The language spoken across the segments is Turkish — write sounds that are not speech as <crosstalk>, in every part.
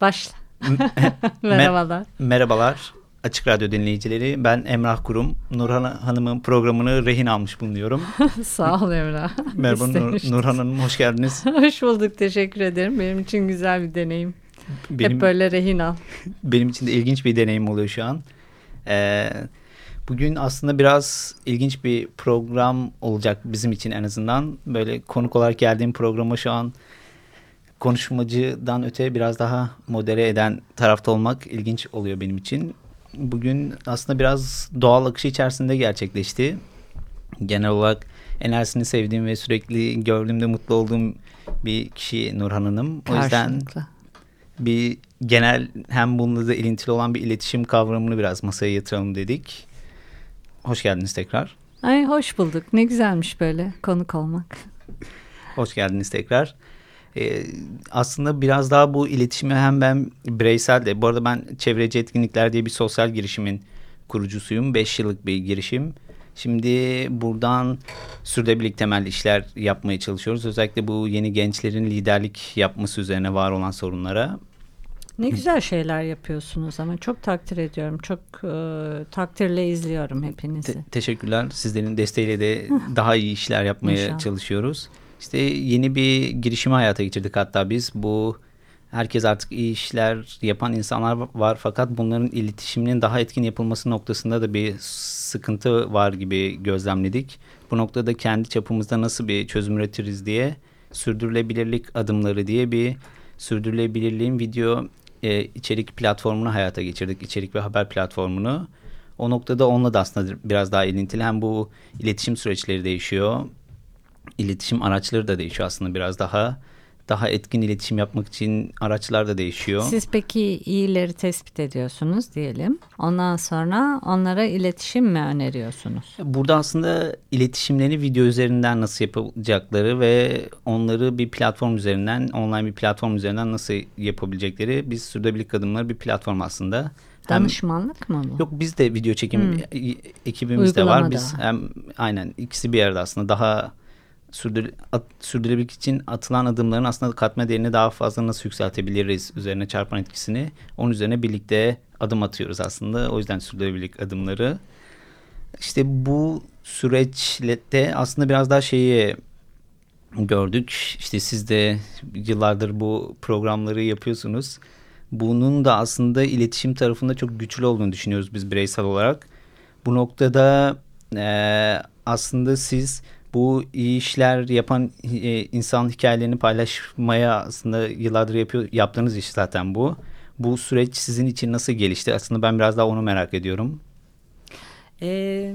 Başla. <laughs> Merhabalar. Merhabalar. Açık Radyo dinleyicileri. Ben Emrah Kurum. Nurhan Hanım'ın programını rehin almış bulunuyorum. <laughs> Sağ ol Emrah. <laughs> Merhaba Nur, Nurhan Hanım, hoş geldiniz. hoş bulduk, teşekkür ederim. Benim için güzel bir deneyim. Benim, Hep böyle rehin al. Benim için de ilginç bir deneyim oluyor şu an. Ee, bugün aslında biraz ilginç bir program olacak bizim için en azından. Böyle konuk olarak geldiğim programa şu an konuşmacıdan öte biraz daha modere eden tarafta olmak ilginç oluyor benim için. Bugün aslında biraz doğal akışı içerisinde gerçekleşti. Genel olarak enerjisini sevdiğim ve sürekli gördüğümde mutlu olduğum bir kişi Nurhan Hanım. O yüzden bir genel hem bununla da ilintili olan bir iletişim kavramını biraz masaya yatıralım dedik. Hoş geldiniz tekrar. Ay hoş bulduk. Ne güzelmiş böyle konuk olmak. Hoş geldiniz tekrar. Ee, aslında biraz daha bu iletişimi hem ben bireysel de bu arada ben çevreci etkinlikler diye bir sosyal girişimin kurucusuyum. Beş yıllık bir girişim. Şimdi buradan sürdürülebilirlik temelli işler yapmaya çalışıyoruz. Özellikle bu yeni gençlerin liderlik yapması üzerine var olan sorunlara. Ne güzel şeyler yapıyorsunuz ama çok takdir ediyorum. Çok e, takdirle izliyorum hepinizi. Te teşekkürler. Sizlerin desteğiyle de daha iyi işler yapmaya İnşallah. çalışıyoruz. İşte yeni bir girişimi hayata geçirdik hatta biz. Bu herkes artık iyi işler yapan insanlar var fakat bunların iletişiminin daha etkin yapılması noktasında da bir sıkıntı var gibi gözlemledik. Bu noktada kendi çapımızda nasıl bir çözüm üretiriz diye sürdürülebilirlik adımları diye bir sürdürülebilirliğin video e, içerik platformunu hayata geçirdik. İçerik ve haber platformunu. O noktada onunla da aslında biraz daha ilintili. Hem bu iletişim süreçleri değişiyor iletişim araçları da değişiyor aslında biraz daha daha etkin iletişim yapmak için araçlar da değişiyor. Siz peki iyileri tespit ediyorsunuz diyelim. Ondan sonra onlara iletişim mi öneriyorsunuz? Burada aslında iletişimlerini video üzerinden nasıl yapacakları ve onları bir platform üzerinden, online bir platform üzerinden nasıl yapabilecekleri biz sürdürülebilirlik adımları bir platform aslında. Danışmanlık mı bu? Yok biz de video çekim hmm. ekibimiz de var. Biz hem aynen ikisi bir yerde aslında daha sürdür, at, sürdürülebilirlik için atılan adımların aslında katma değerini daha fazla nasıl yükseltebiliriz üzerine çarpan etkisini onun üzerine birlikte adım atıyoruz aslında. O yüzden sürdürülebilirlik adımları. İşte bu süreçte aslında biraz daha şeyi gördük. İşte siz de yıllardır bu programları yapıyorsunuz. Bunun da aslında iletişim tarafında çok güçlü olduğunu düşünüyoruz biz bireysel olarak. Bu noktada e, aslında siz bu iyi işler yapan e, insan hikayelerini paylaşmaya aslında yıllardır yapıyor, yaptığınız iş zaten bu. Bu süreç sizin için nasıl gelişti? Aslında ben biraz daha onu merak ediyorum. Ee,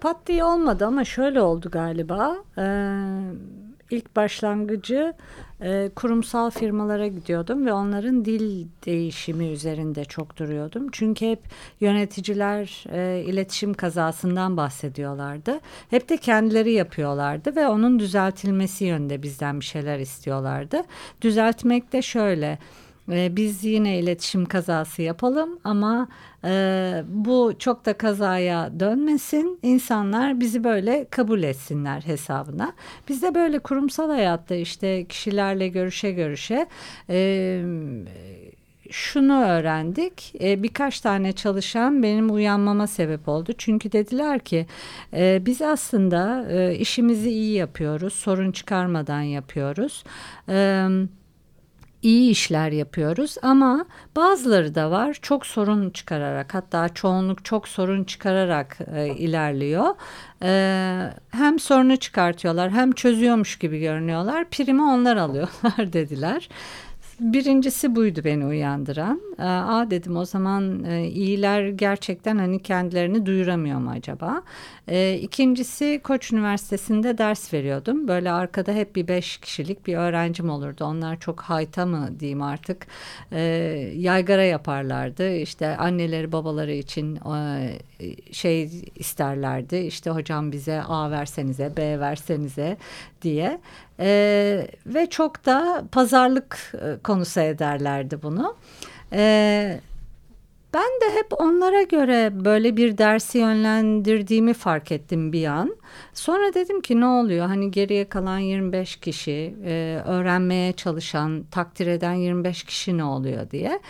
pat diye olmadı ama şöyle oldu galiba. Ee, ilk başlangıcı e, kurumsal firmalara gidiyordum ve onların dil değişimi üzerinde çok duruyordum. Çünkü hep yöneticiler e, iletişim kazasından bahsediyorlardı. Hep de kendileri yapıyorlardı ve onun düzeltilmesi yönünde bizden bir şeyler istiyorlardı. Düzeltmek de şöyle biz yine iletişim kazası yapalım ama e, bu çok da kazaya dönmesin. İnsanlar bizi böyle kabul etsinler hesabına. Biz de böyle kurumsal hayatta işte kişilerle görüşe görüşe e, şunu öğrendik. E, birkaç tane çalışan benim uyanmama sebep oldu. Çünkü dediler ki e, biz aslında e, işimizi iyi yapıyoruz. Sorun çıkarmadan yapıyoruz. Evet iyi işler yapıyoruz ama bazıları da var çok sorun çıkararak hatta çoğunluk çok sorun çıkararak e, ilerliyor. E, hem sorunu çıkartıyorlar hem çözüyormuş gibi görünüyorlar primi onlar alıyorlar <laughs> dediler. Birincisi buydu beni uyandıran. E, Aa dedim o zaman e, iyiler gerçekten hani kendilerini duyuramıyor mu acaba? E, ikincisi Koç Üniversitesi'nde ders veriyordum. Böyle arkada hep bir beş kişilik bir öğrencim olurdu. Onlar çok hayta mı diyeyim artık e, yaygara yaparlardı. İşte anneleri babaları için e, şey isterlerdi. İşte hocam bize A versenize B versenize diye. E, ve çok da pazarlık e, konusu ederlerdi bunu. E, ben de hep onlara göre böyle bir dersi yönlendirdiğimi fark ettim bir an. Sonra dedim ki ne oluyor? Hani geriye kalan 25 kişi, e, öğrenmeye çalışan, takdir eden 25 kişi ne oluyor diye.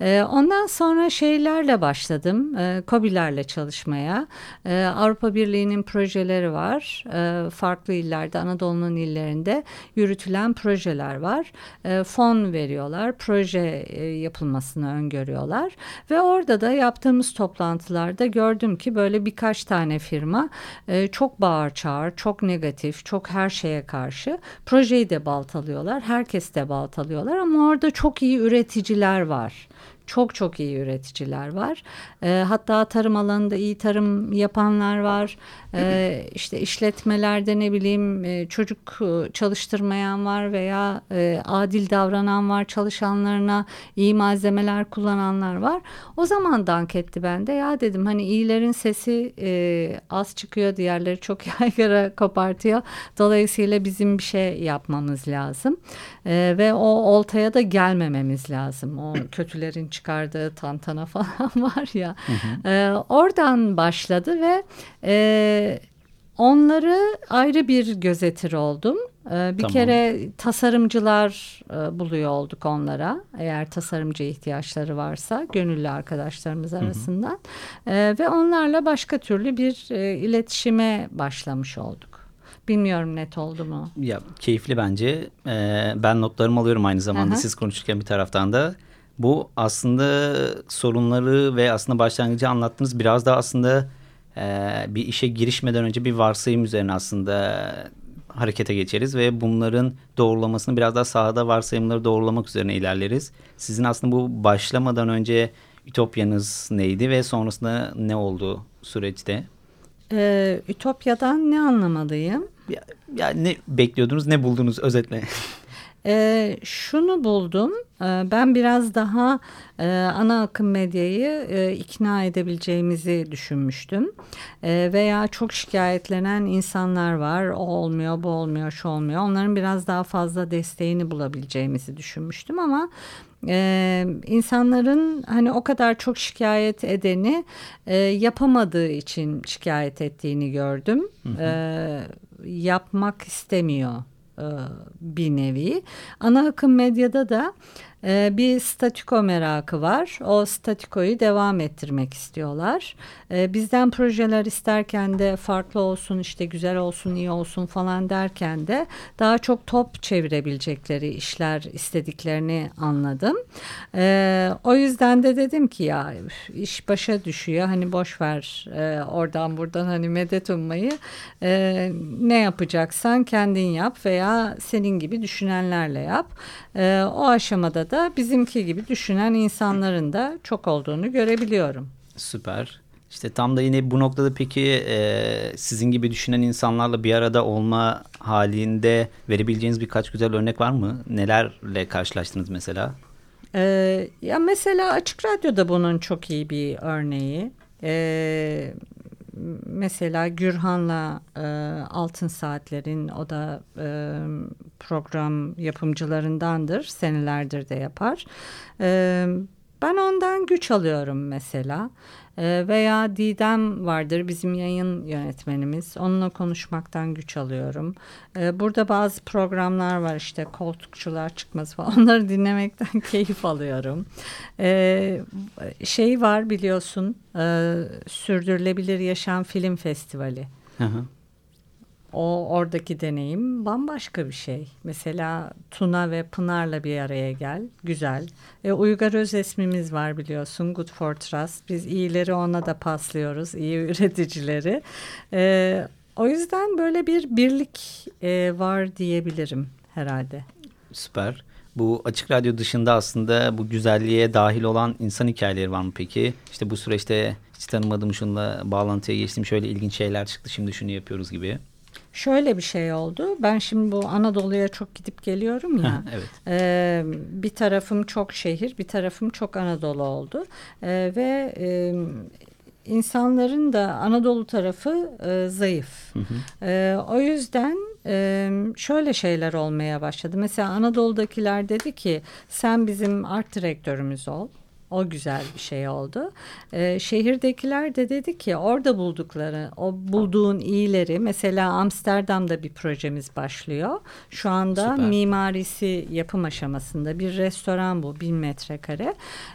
E, ondan sonra şeylerle başladım. E, COBİ'lerle çalışmaya. E, Avrupa Birliği'nin projeleri var. E, farklı illerde, Anadolu'nun illerinde yürütülen projeler var. E, fon veriyorlar, proje e, yapılmasını öngörüyorlar. Ve orada da yaptığımız toplantılarda gördüm ki böyle birkaç tane firma e, çok bağır çağır, çok negatif, çok her şeye karşı projeyi de baltalıyorlar, herkes de baltalıyorlar ama orada çok iyi üreticiler var çok çok iyi üreticiler var. E, hatta tarım alanında iyi tarım yapanlar var. E, işte işletmelerde ne bileyim e, çocuk e, çalıştırmayan var veya e, adil davranan var çalışanlarına iyi malzemeler kullananlar var. O zaman dank etti bende ya dedim hani iyilerin sesi e, az çıkıyor diğerleri çok <laughs> yaygara kopartıyor. Dolayısıyla bizim bir şey yapmamız lazım. E, ve o oltaya da gelmememiz lazım. O kötülerin çıkardığı tantana <laughs> falan var ya. Hı hı. E, oradan başladı ve e, onları ayrı bir gözetir oldum. E, bir tamam. kere tasarımcılar e, buluyor olduk onlara. Eğer tasarımcı ihtiyaçları varsa gönüllü arkadaşlarımız arasından. Hı hı. E, ve onlarla başka türlü bir e, iletişime başlamış olduk. Bilmiyorum net oldu mu? Ya keyifli bence. Ee, ben notlarımı alıyorum aynı zamanda Aha. siz konuşurken bir taraftan da. Bu aslında sorunları ve aslında başlangıcı anlattığınız biraz da aslında e, bir işe girişmeden önce bir varsayım üzerine aslında harekete geçeriz ve bunların doğrulamasını biraz daha sahada varsayımları doğrulamak üzerine ilerleriz. Sizin aslında bu başlamadan önce ütopyanız neydi ve sonrasında ne oldu süreçte? Ee, Ütopya'dan ne anlamalıyım? Ya, ya ne bekliyordunuz, ne buldunuz özetle? <laughs> E, şunu buldum. E, ben biraz daha e, ana akım medyayı e, ikna edebileceğimizi düşünmüştüm. E, veya çok şikayetlenen insanlar var. O olmuyor, bu olmuyor, şu olmuyor. Onların biraz daha fazla desteğini bulabileceğimizi düşünmüştüm ama ee, insanların hani o kadar çok şikayet edeni e, yapamadığı için şikayet ettiğini gördüm. Hı hı. Ee, yapmak istemiyor e, bir nevi. Ana akım medyada da e, bir statiko merakı var. O statikoyu devam ettirmek istiyorlar. E, bizden projeler isterken de farklı olsun işte güzel olsun iyi olsun falan derken de daha çok top çevirebilecekleri işler istediklerini anladım. E, o yüzden de dedim ki ya iş başa düşüyor hani boş ver e, oradan buradan hani medet ummayı e, ne yapacaksan kendin yap veya senin gibi düşünenlerle yap. E, o aşamada da bizimki gibi düşünen insanların da çok olduğunu görebiliyorum. Süper. İşte tam da yine bu noktada peki e, sizin gibi düşünen insanlarla bir arada olma halinde verebileceğiniz birkaç güzel örnek var mı? Nelerle karşılaştınız mesela? Ee, ya mesela Açık Radyo'da bunun çok iyi bir örneği. Ee, mesela Gürhan'la e, Altın Saatler'in o da e, program yapımcılarındandır. Senelerdir de yapar. E, ben ondan güç alıyorum mesela. E, veya Didem vardır bizim yayın yönetmenimiz. Onunla konuşmaktan güç alıyorum. E, burada bazı programlar var işte koltukçular çıkmaz falan. <laughs> Onları dinlemekten <laughs> keyif alıyorum. E, şey var biliyorsun e, Sürdürülebilir Yaşam Film Festivali. Hı hı o oradaki deneyim bambaşka bir şey. Mesela Tuna ve Pınar'la bir araya gel. Güzel. E, Uygar Özesmimiz var biliyorsun. Good for Trust. Biz iyileri ona da paslıyoruz. iyi üreticileri. E, o yüzden böyle bir birlik e, var diyebilirim herhalde. Süper. Bu açık radyo dışında aslında bu güzelliğe dahil olan insan hikayeleri var mı peki? İşte bu süreçte hiç tanımadığım şunla bağlantıya geçtim şöyle ilginç şeyler çıktı şimdi şunu yapıyoruz gibi. Şöyle bir şey oldu. Ben şimdi bu Anadolu'ya çok gidip geliyorum ya. evet. E, bir tarafım çok şehir, bir tarafım çok Anadolu oldu. E, ve e, insanların da Anadolu tarafı e, zayıf. Hı hı. E, o yüzden e, şöyle şeyler olmaya başladı. Mesela Anadolu'dakiler dedi ki sen bizim art direktörümüz ol. O güzel bir şey oldu. Ee, şehirdekiler de dedi ki orada buldukları, o bulduğun iyileri mesela Amsterdam'da bir projemiz başlıyor. Şu anda Süper. mimarisi yapım aşamasında bir restoran bu bin metrekare.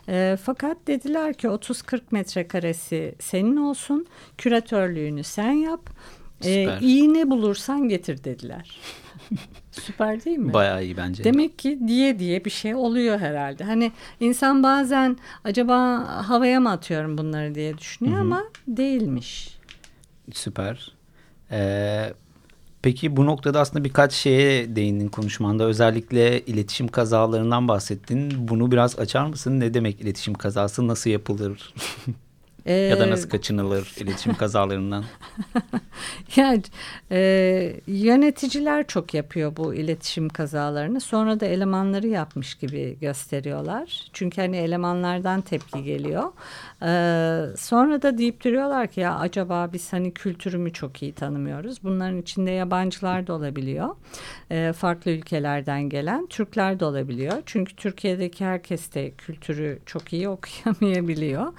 Ee, fakat dediler ki 30-40 metrekaresi senin olsun, küratörlüğünü sen yap. Ee, iyi ne bulursan getir dediler. <laughs> Süper değil mi? Bayağı iyi bence. Demek ki diye diye bir şey oluyor herhalde. Hani insan bazen acaba havaya mı atıyorum bunları diye düşünüyor Hı -hı. ama değilmiş. Süper. Ee, peki bu noktada aslında birkaç şeye değindin konuşmanda. Özellikle iletişim kazalarından bahsettin. Bunu biraz açar mısın? Ne demek iletişim kazası? Nasıl yapılır? <laughs> Ee, ya da nasıl kaçınılır iletişim kazalarından? <laughs> yani e, yöneticiler çok yapıyor bu iletişim kazalarını. Sonra da elemanları yapmış gibi gösteriyorlar. Çünkü hani elemanlardan tepki geliyor. Ee, sonra da deyip duruyorlar ki ya acaba biz hani kültürümü çok iyi tanımıyoruz. Bunların içinde yabancılar da olabiliyor. Ee, farklı ülkelerden gelen Türkler de olabiliyor. Çünkü Türkiye'deki herkes de kültürü çok iyi <laughs> okuyamayabiliyor.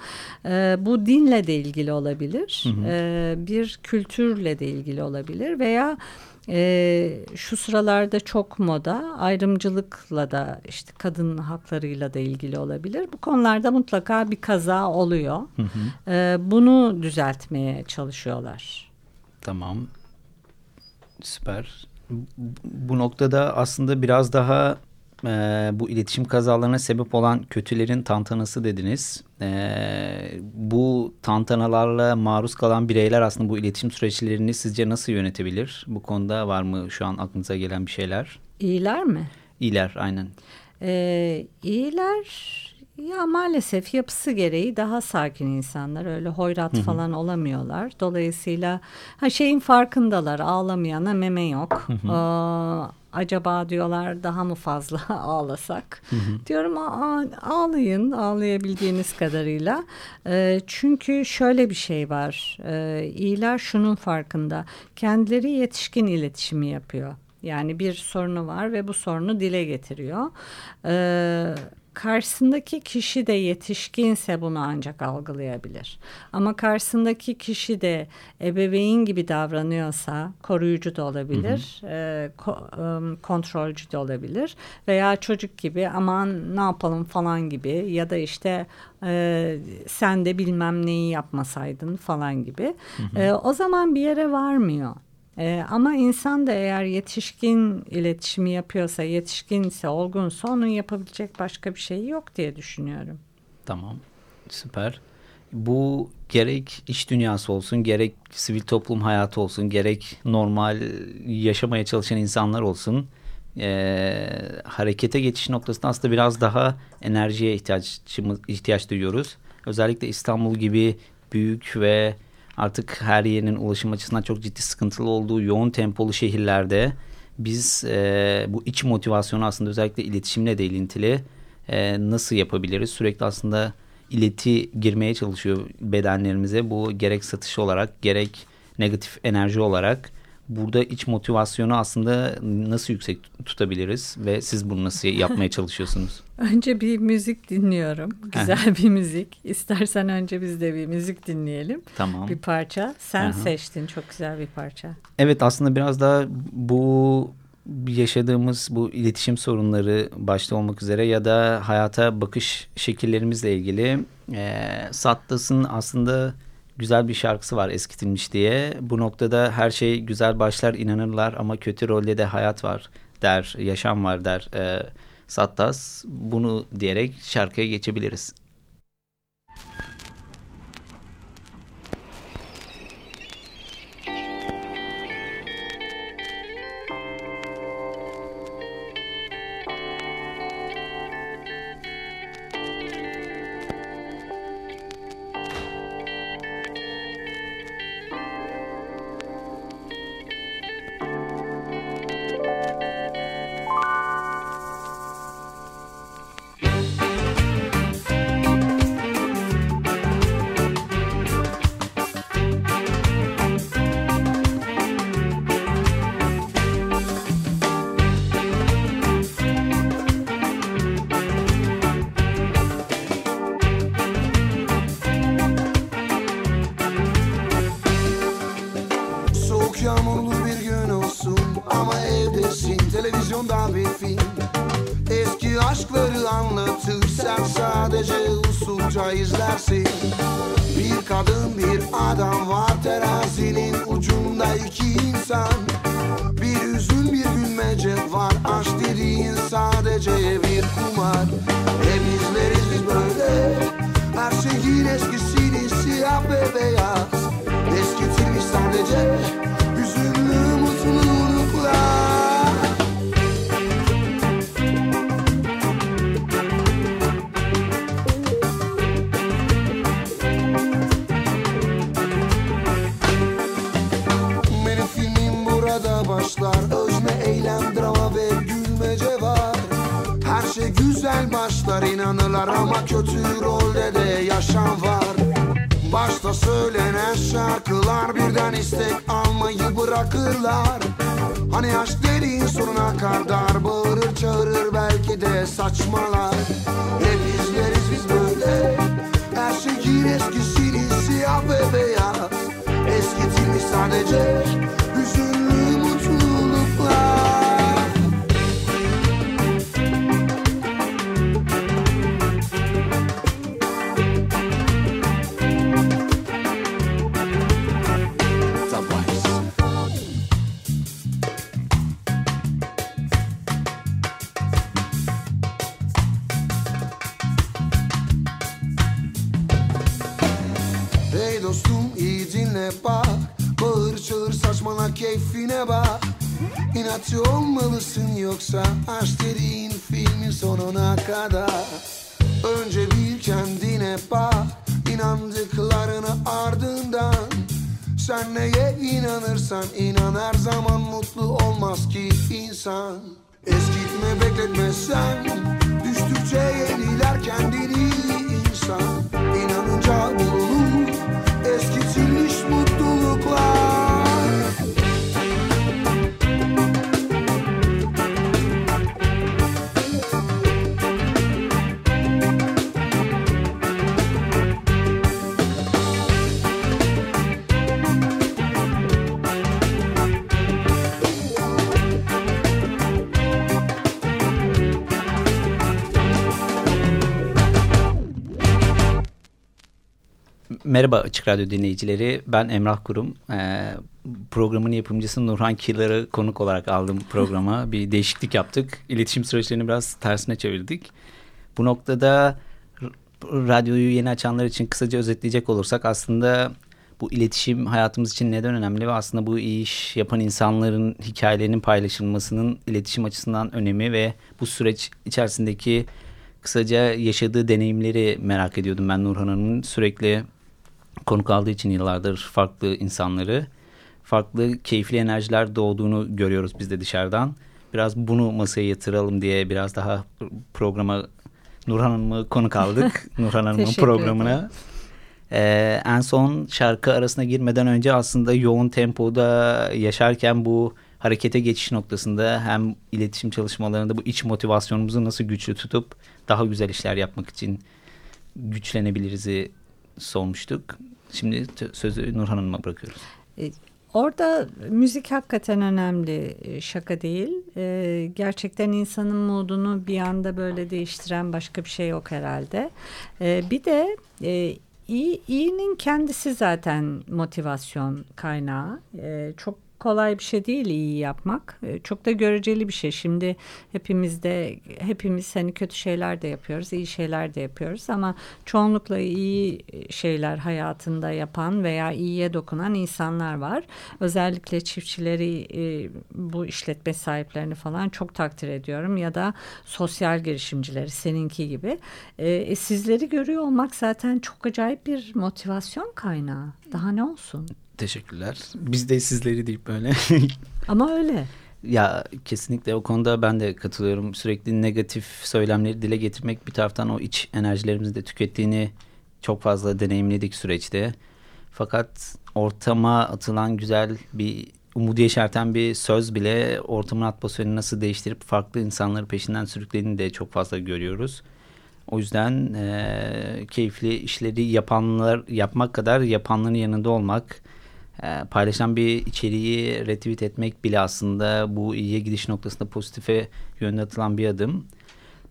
Ee, bu dinle de ilgili olabilir. Hı hı. Ee, bir kültürle de ilgili olabilir veya e, şu sıralarda çok moda ayrımcılıkla da işte kadın haklarıyla da ilgili olabilir. Bu konularda mutlaka bir kaza oluyor. Hı hı. E, bunu düzeltmeye çalışıyorlar. Tamam. Süper. Bu noktada aslında biraz daha e, bu iletişim kazalarına sebep olan kötülerin tantanası dediniz. E, bu tantanalarla maruz kalan bireyler aslında bu iletişim süreçlerini sizce nasıl yönetebilir? Bu konuda var mı şu an aklınıza gelen bir şeyler? İyiler mi? İyiler aynen. Ee, iyiler ya maalesef yapısı gereği daha sakin insanlar öyle hoyrat Hı -hı. falan olamıyorlar. Dolayısıyla ha şeyin farkındalar ağlamayana meme yok. Hı -hı. Ee, acaba diyorlar daha mı fazla <laughs> ağlasak? Hı hı. Diyorum ağlayın ağlayabildiğiniz kadarıyla. E, çünkü şöyle bir şey var. E, iyiler şunun farkında. Kendileri yetişkin iletişimi yapıyor. Yani bir sorunu var ve bu sorunu dile getiriyor. Ee, karşısındaki kişi de yetişkinse bunu ancak algılayabilir. Ama karşısındaki kişi de ebeveyn gibi davranıyorsa koruyucu da olabilir, hı hı. E, ko, e, kontrolcü de olabilir veya çocuk gibi aman ne yapalım falan gibi ya da işte e, sen de bilmem neyi yapmasaydın falan gibi. Hı hı. E, o zaman bir yere varmıyor. Ee, ama insan da eğer yetişkin iletişimi yapıyorsa, yetişkinse, olgunsa onun yapabilecek başka bir şey yok diye düşünüyorum. Tamam, süper. Bu gerek iş dünyası olsun, gerek sivil toplum hayatı olsun, gerek normal yaşamaya çalışan insanlar olsun. E, harekete geçiş noktasında aslında biraz daha enerjiye ihtiyaç, ihtiyaç duyuyoruz. Özellikle İstanbul gibi büyük ve artık her yerinin ulaşım açısından çok ciddi sıkıntılı olduğu yoğun tempolu şehirlerde biz e, bu iç motivasyonu aslında özellikle iletişimle de ilintili e, nasıl yapabiliriz? Sürekli aslında ileti girmeye çalışıyor bedenlerimize. Bu gerek satış olarak gerek negatif enerji olarak burada iç motivasyonu aslında nasıl yüksek tutabiliriz ve siz bunu nasıl yapmaya çalışıyorsunuz? <laughs> Önce bir müzik dinliyorum. Güzel bir müzik. İstersen önce biz de bir müzik dinleyelim. Tamam. Bir parça. Sen Aha. seçtin çok güzel bir parça. Evet aslında biraz daha bu yaşadığımız bu iletişim sorunları başta olmak üzere ya da hayata bakış şekillerimizle ilgili e, Sattas'ın aslında güzel bir şarkısı var eskitilmiş diye. Bu noktada her şey güzel başlar inanırlar ama kötü rolde de hayat var der, yaşam var der e, Sattas. Bunu diyerek şarkıya geçebiliriz. Sadece bir kumar Hep izleriz biz böyle her şeyin eskisini siyah ve beyaz Eskitilmiş sadece inanırlar ama kötü rolde de yaşam var. Başta söylenen şarkılar birden istek almayı bırakırlar. Hani aşk dediğin sonuna kadar bağırır çağırır belki de saçmalar. Hep izleriz biz böyle. Her şeyin eskisini siyah ve beyaz. Eskitilmiş sadece inan her zaman mutlu olmaz ki insan. Eskitme bekletme sen Düştükçe yeniler kendini insan. İnanınca bulunur Merhaba Açık Radyo dinleyicileri. Ben Emrah Kurum. Ee, programın yapımcısı Nurhan Kilar'ı konuk olarak aldım <laughs> programa. Bir değişiklik yaptık. İletişim süreçlerini biraz tersine çevirdik. Bu noktada radyoyu yeni açanlar için kısaca özetleyecek olursak aslında bu iletişim hayatımız için neden önemli ve aslında bu iş yapan insanların hikayelerinin paylaşılmasının iletişim açısından önemi ve bu süreç içerisindeki kısaca yaşadığı deneyimleri merak ediyordum ben Nurhan Hanım'ın sürekli konuk aldığı için yıllardır farklı insanları farklı keyifli enerjiler doğduğunu görüyoruz biz de dışarıdan. Biraz bunu masaya yatıralım diye biraz daha programa Nurhan Hanım'ı konuk aldık. <laughs> Nurhan Hanım'ın programına. Ee, en son şarkı arasına girmeden önce aslında yoğun tempoda yaşarken bu harekete geçiş noktasında hem iletişim çalışmalarında bu iç motivasyonumuzu nasıl güçlü tutup daha güzel işler yapmak için güçlenebiliriz'i sormuştuk. Şimdi sözü Nurhan Hanım'a bırakıyoruz. Orada müzik hakikaten önemli şaka değil. Ee, gerçekten insanın modunu bir anda böyle değiştiren başka bir şey yok herhalde. Bir de e, iyi, iyinin kendisi zaten motivasyon kaynağı. Çok kolay bir şey değil iyi yapmak. Çok da göreceli bir şey. Şimdi hepimiz de hepimiz hani kötü şeyler de yapıyoruz, iyi şeyler de yapıyoruz ama çoğunlukla iyi şeyler hayatında yapan veya iyiye dokunan insanlar var. Özellikle çiftçileri bu işletme sahiplerini falan çok takdir ediyorum ya da sosyal girişimcileri seninki gibi. E, sizleri görüyor olmak zaten çok acayip bir motivasyon kaynağı. Daha ne olsun? Teşekkürler. Biz de sizleri deyip böyle. <laughs> Ama öyle. Ya kesinlikle o konuda ben de katılıyorum. Sürekli negatif söylemleri dile getirmek bir taraftan o iç enerjilerimizi de tükettiğini çok fazla deneyimledik süreçte. Fakat ortama atılan güzel bir umudu yeşerten bir söz bile ortamın atmosferini nasıl değiştirip farklı insanları peşinden sürüklediğini de çok fazla görüyoruz. O yüzden e, keyifli işleri yapanlar yapmak kadar yapanların yanında olmak e, paylaşan bir içeriği retweet etmek bile aslında bu iyiye gidiş noktasında pozitife yönde atılan bir adım.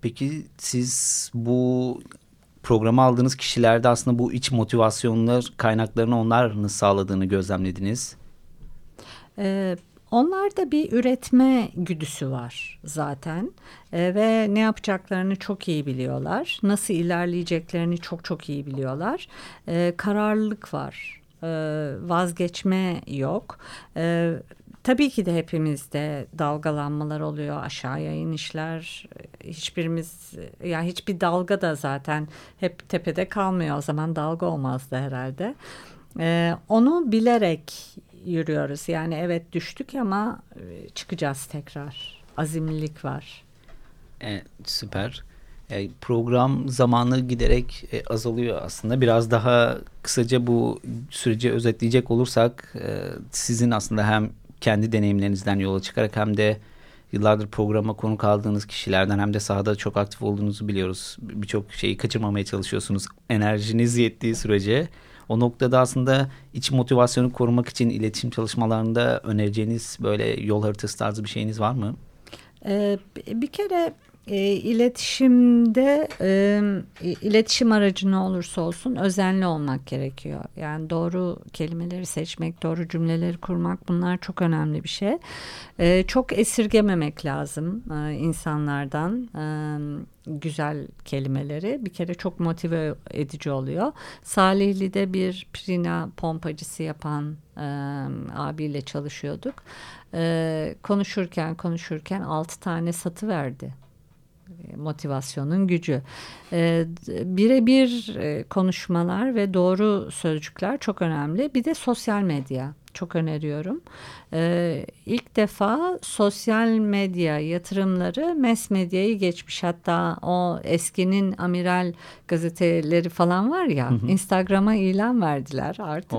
Peki siz bu programa aldığınız kişilerde aslında bu iç motivasyonlar kaynaklarını onlar nasıl sağladığını gözlemlediniz? Ee, Onlarda bir üretme güdüsü var zaten e, ve ne yapacaklarını çok iyi biliyorlar. Nasıl ilerleyeceklerini çok çok iyi biliyorlar. E, kararlılık var, vazgeçme yok. E, tabii ki de hepimizde dalgalanmalar oluyor, aşağıya inişler. Hiçbirimiz, ya yani hiçbir dalga da zaten hep tepede kalmıyor. O zaman dalga olmazdı herhalde. E, onu bilerek yürüyoruz. Yani evet düştük ama e, çıkacağız tekrar. Azimlilik var. Evet, süper. E, program zamanı giderek e, azalıyor aslında. Biraz daha kısaca bu süreci özetleyecek olursak e, sizin aslında hem kendi deneyimlerinizden yola çıkarak hem de yıllardır programa konuk aldığınız kişilerden hem de sahada çok aktif olduğunuzu biliyoruz. Birçok şeyi kaçırmamaya çalışıyorsunuz enerjiniz yettiği sürece. O noktada aslında iç motivasyonu korumak için iletişim çalışmalarında önereceğiniz böyle yol haritası tarzı bir şeyiniz var mı? Ee, bir kere e, iletişimde e, iletişim aracı ne olursa olsun özenli olmak gerekiyor. Yani doğru kelimeleri seçmek, doğru cümleleri kurmak bunlar çok önemli bir şey. E, çok esirgememek lazım e, insanlardan e, güzel kelimeleri. Bir kere çok motive edici oluyor. Salihli'de bir pirina pompacısı yapan e, abiyle çalışıyorduk. E, konuşurken konuşurken altı tane satı verdi motivasyonun gücü. E, Birebir e, konuşmalar ve doğru sözcükler çok önemli. Bir de sosyal medya çok öneriyorum. Ee, ilk defa sosyal medya yatırımları mes medyayı geçmiş. Hatta o eskinin amiral gazeteleri falan var ya Instagram'a ilan verdiler artık.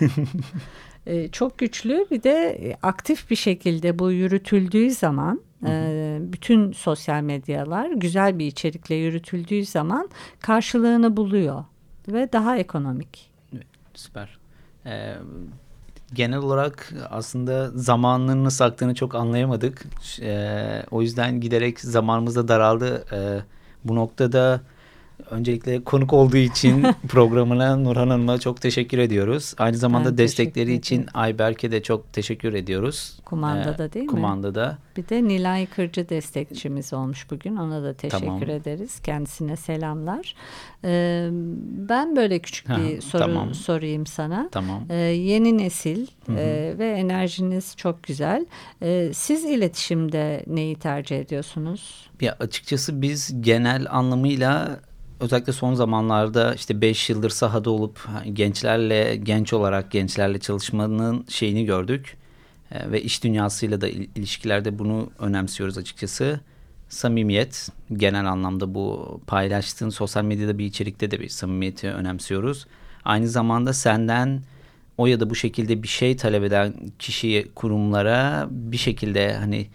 <laughs> ee, çok güçlü bir de aktif bir şekilde bu yürütüldüğü zaman e, bütün sosyal medyalar güzel bir içerikle yürütüldüğü zaman karşılığını buluyor ve daha ekonomik. Süper. Ee, genel olarak aslında zamanının nasıl aktığını çok anlayamadık. Ee, o yüzden giderek zamanımız da daraldı. Ee, bu noktada Öncelikle konuk olduğu için <laughs> programına Nurhan Hanım'a çok teşekkür ediyoruz. Aynı zamanda ben destekleri için Ayberk'e de çok teşekkür ediyoruz. Kumandada ee, değil mi? Kumandada. Bir de Nilay Kırcı destekçimiz olmuş bugün. Ona da teşekkür tamam. ederiz. Kendisine selamlar. Ee, ben böyle küçük bir ha, soru tamam. sorayım sana. Tamam. Ee, yeni nesil E, ve enerjiniz çok güzel. Ee, siz iletişimde neyi tercih ediyorsunuz? Ya açıkçası biz genel anlamıyla özellikle son zamanlarda işte 5 yıldır sahada olup gençlerle genç olarak gençlerle çalışmanın şeyini gördük. E, ve iş dünyasıyla da ilişkilerde bunu önemsiyoruz açıkçası. Samimiyet genel anlamda bu paylaştığın sosyal medyada bir içerikte de bir samimiyeti önemsiyoruz. Aynı zamanda senden o ya da bu şekilde bir şey talep eden kişiye, kurumlara bir şekilde hani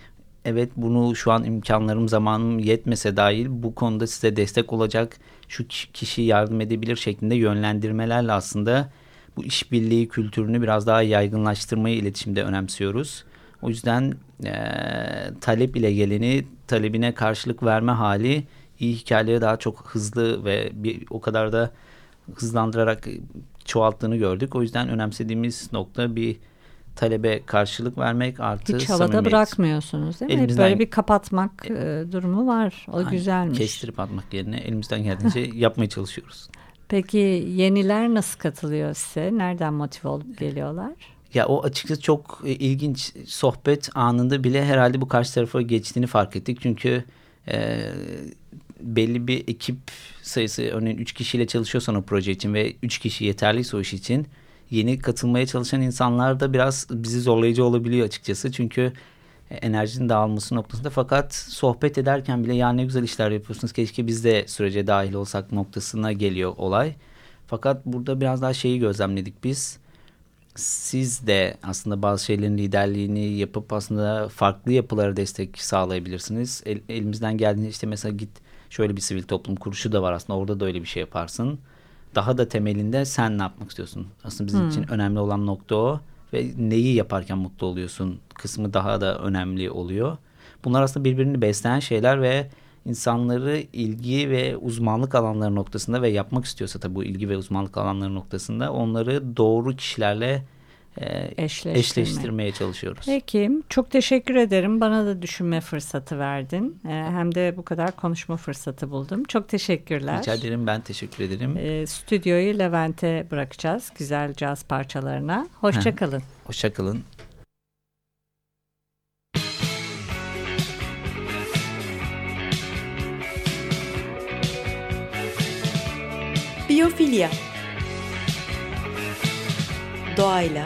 evet bunu şu an imkanlarım zamanım yetmese dahil bu konuda size destek olacak şu kişi yardım edebilir şeklinde yönlendirmelerle aslında bu işbirliği kültürünü biraz daha yaygınlaştırmayı iletişimde önemsiyoruz. O yüzden e, talep ile geleni talebine karşılık verme hali iyi hikayeleri daha çok hızlı ve bir, o kadar da hızlandırarak çoğalttığını gördük. O yüzden önemsediğimiz nokta bir talebe karşılık vermek artı Hiç havada samimiyet. bırakmıyorsunuz değil mi? Elimizden, Böyle bir kapatmak e, durumu var. O aynen, güzelmiş. Kestirip atmak yerine elimizden geldiğince <laughs> yapmaya çalışıyoruz. Peki yeniler nasıl katılıyor size? Nereden motive olup geliyorlar? Ya o açıkçası çok e, ilginç sohbet anında bile herhalde bu karşı tarafa geçtiğini fark ettik. Çünkü e, belli bir ekip sayısı örneğin 3 kişiyle çalışıyorsan o proje için ve 3 kişi yeterliyse o iş için yeni katılmaya çalışan insanlar da biraz bizi zorlayıcı olabiliyor açıkçası. Çünkü enerjinin dağılması noktasında fakat sohbet ederken bile ya ne güzel işler yapıyorsunuz keşke biz de sürece dahil olsak noktasına geliyor olay. Fakat burada biraz daha şeyi gözlemledik biz. Siz de aslında bazı şeylerin liderliğini yapıp aslında farklı yapılara destek sağlayabilirsiniz. El, elimizden geldiğinde işte mesela git şöyle bir sivil toplum kuruluşu da var aslında orada da öyle bir şey yaparsın daha da temelinde sen ne yapmak istiyorsun? Aslında bizim hmm. için önemli olan nokta o ve neyi yaparken mutlu oluyorsun kısmı daha da önemli oluyor. Bunlar aslında birbirini besleyen şeyler ve insanları ilgi ve uzmanlık alanları noktasında ve yapmak istiyorsa tabii bu ilgi ve uzmanlık alanları noktasında onları doğru kişilerle Eşleştirme. eşleştirmeye çalışıyoruz. Peki çok teşekkür ederim. Bana da düşünme fırsatı verdin. E, hem de bu kadar konuşma fırsatı buldum. Çok teşekkürler. Rica ederim ben teşekkür ederim. E, stüdyoyu Levent'e bırakacağız güzel caz parçalarına. Hoşçakalın. Hoşçakalın. Biyofilya Doğayla,